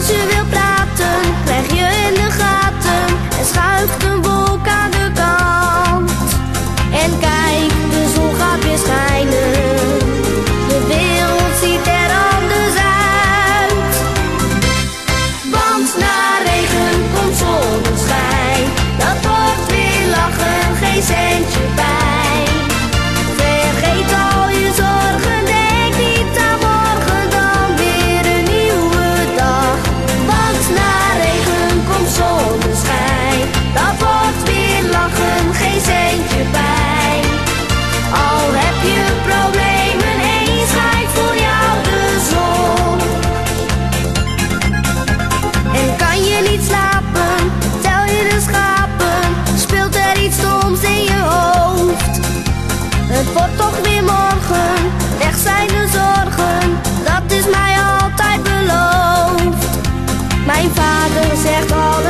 Als je wil Quando você acorda